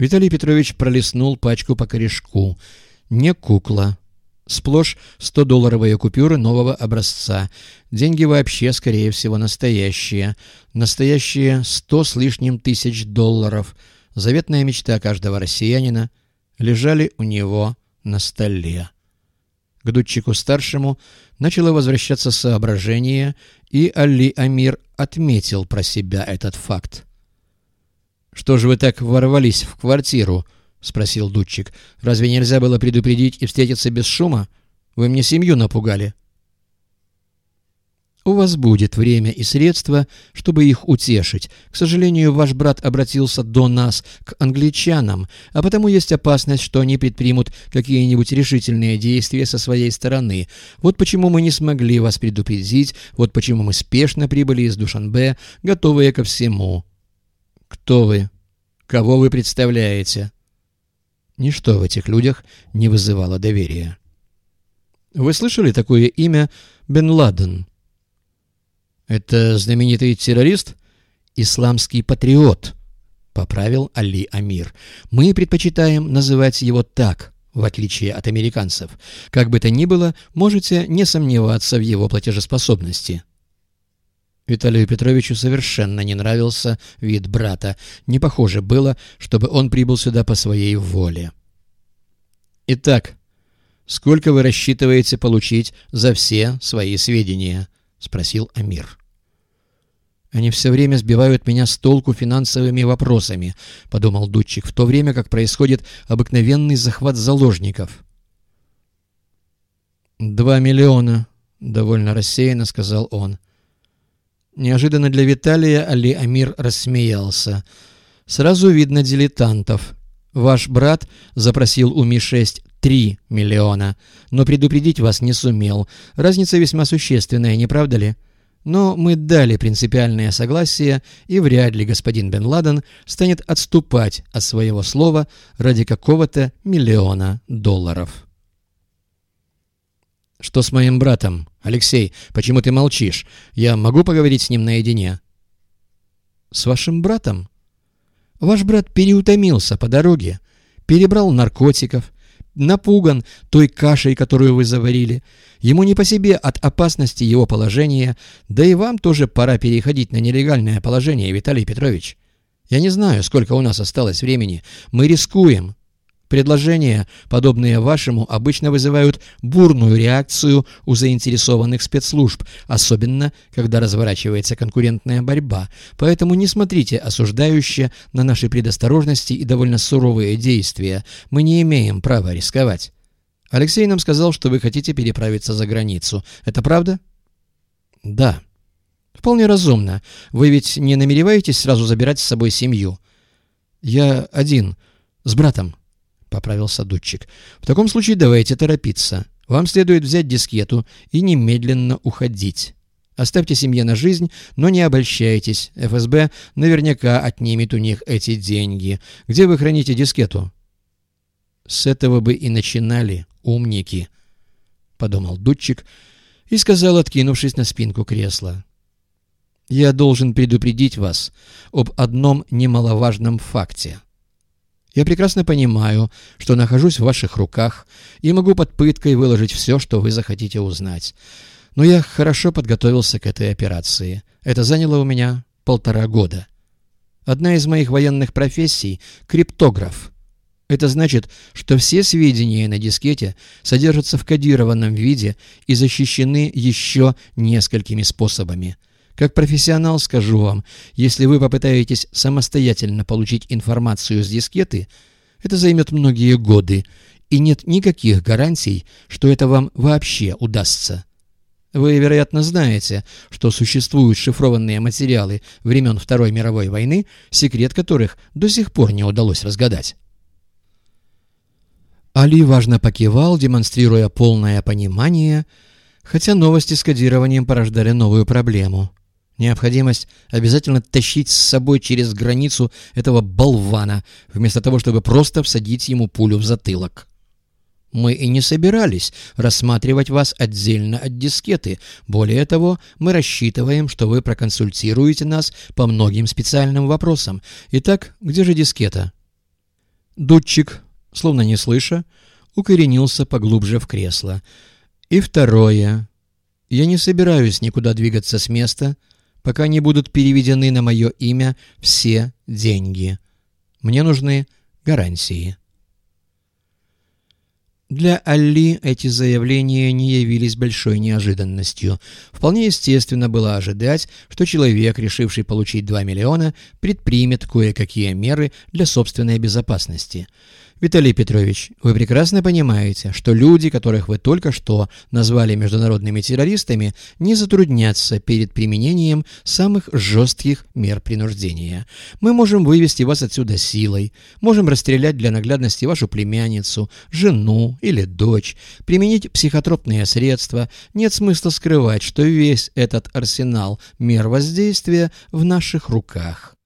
Виталий Петрович пролистнул пачку по корешку. Не кукла. Сплошь 100-долларовые купюры нового образца. Деньги вообще, скорее всего, настоящие. Настоящие 100 с лишним тысяч долларов. Заветная мечта каждого россиянина лежали у него на столе. К Дудчику-старшему начало возвращаться соображение, и Али Амир отметил про себя этот факт. «Что же вы так ворвались в квартиру?» — спросил Дудчик. «Разве нельзя было предупредить и встретиться без шума? Вы мне семью напугали». «У вас будет время и средства, чтобы их утешить. К сожалению, ваш брат обратился до нас, к англичанам, а потому есть опасность, что они предпримут какие-нибудь решительные действия со своей стороны. Вот почему мы не смогли вас предупредить, вот почему мы спешно прибыли из Душанбе, готовые ко всему». «Кто вы? Кого вы представляете?» Ничто в этих людях не вызывало доверия. «Вы слышали такое имя Бен Ладен?» «Это знаменитый террорист? Исламский патриот», — поправил Али Амир. «Мы предпочитаем называть его так» в отличие от американцев. Как бы то ни было, можете не сомневаться в его платежеспособности. Виталию Петровичу совершенно не нравился вид брата. Не похоже было, чтобы он прибыл сюда по своей воле. «Итак, сколько вы рассчитываете получить за все свои сведения?» — спросил Амир. «Они все время сбивают меня с толку финансовыми вопросами», — подумал Дудчик, в то время как происходит обыкновенный захват заложников. «Два миллиона», — довольно рассеянно сказал он. — Неожиданно для Виталия Али Амир рассмеялся. «Сразу видно дилетантов. Ваш брат запросил у Ми-6 3 миллиона, но предупредить вас не сумел. Разница весьма существенная, не правда ли?» Но мы дали принципиальное согласие, и вряд ли господин Бен Ладен станет отступать от своего слова ради какого-то миллиона долларов. «Что с моим братом? Алексей, почему ты молчишь? Я могу поговорить с ним наедине?» «С вашим братом?» «Ваш брат переутомился по дороге, перебрал наркотиков, напуган той кашей, которую вы заварили. Ему не по себе от опасности его положения, да и вам тоже пора переходить на нелегальное положение, Виталий Петрович. Я не знаю, сколько у нас осталось времени. Мы рискуем, Предложения, подобные вашему, обычно вызывают бурную реакцию у заинтересованных спецслужб, особенно когда разворачивается конкурентная борьба. Поэтому не смотрите осуждающе на наши предосторожности и довольно суровые действия. Мы не имеем права рисковать. Алексей нам сказал, что вы хотите переправиться за границу. Это правда? Да. Вполне разумно. Вы ведь не намереваетесь сразу забирать с собой семью? Я один, с братом. — поправился Дудчик. «В таком случае давайте торопиться. Вам следует взять дискету и немедленно уходить. Оставьте семье на жизнь, но не обольщайтесь. ФСБ наверняка отнимет у них эти деньги. Где вы храните дискету?» «С этого бы и начинали, умники», — подумал Дудчик и сказал, откинувшись на спинку кресла. «Я должен предупредить вас об одном немаловажном факте». Я прекрасно понимаю, что нахожусь в ваших руках и могу под пыткой выложить все, что вы захотите узнать. Но я хорошо подготовился к этой операции. Это заняло у меня полтора года. Одна из моих военных профессий — криптограф. Это значит, что все сведения на дискете содержатся в кодированном виде и защищены еще несколькими способами — как профессионал скажу вам, если вы попытаетесь самостоятельно получить информацию с дискеты, это займет многие годы, и нет никаких гарантий, что это вам вообще удастся. Вы, вероятно, знаете, что существуют шифрованные материалы времен Второй мировой войны, секрет которых до сих пор не удалось разгадать. Али важно покивал, демонстрируя полное понимание, хотя новости с кодированием порождали новую проблему. Необходимость обязательно тащить с собой через границу этого болвана, вместо того, чтобы просто всадить ему пулю в затылок. Мы и не собирались рассматривать вас отдельно от дискеты. Более того, мы рассчитываем, что вы проконсультируете нас по многим специальным вопросам. Итак, где же дискета? Дудчик, словно не слыша, укоренился поглубже в кресло. И второе. Я не собираюсь никуда двигаться с места, пока не будут переведены на мое имя все деньги. Мне нужны гарантии. Для Алли эти заявления не явились большой неожиданностью. Вполне естественно было ожидать, что человек, решивший получить 2 миллиона, предпримет кое-какие меры для собственной безопасности – Виталий Петрович, вы прекрасно понимаете, что люди, которых вы только что назвали международными террористами, не затруднятся перед применением самых жестких мер принуждения. Мы можем вывести вас отсюда силой, можем расстрелять для наглядности вашу племянницу, жену или дочь, применить психотропные средства. Нет смысла скрывать, что весь этот арсенал мер воздействия в наших руках.